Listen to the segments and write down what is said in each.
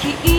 keep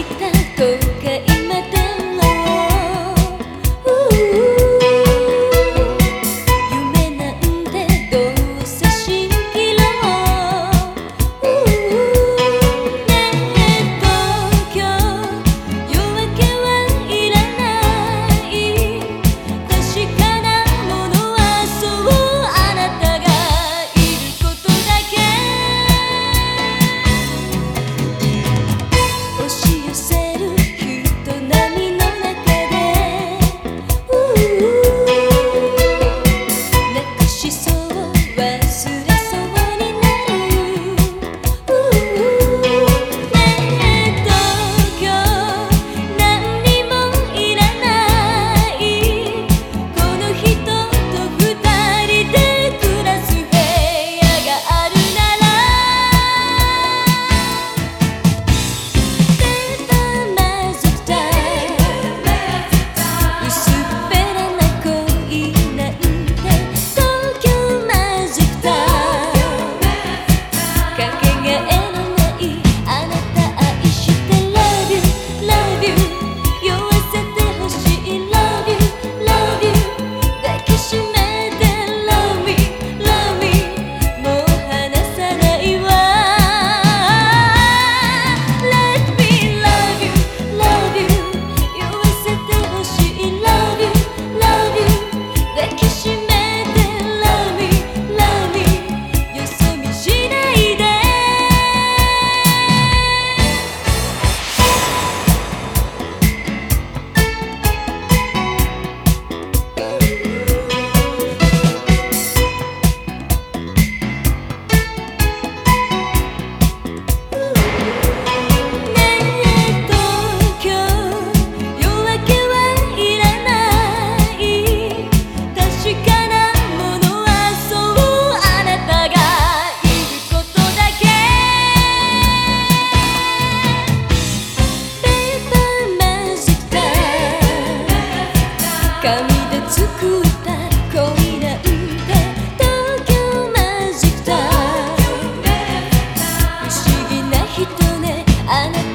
あなた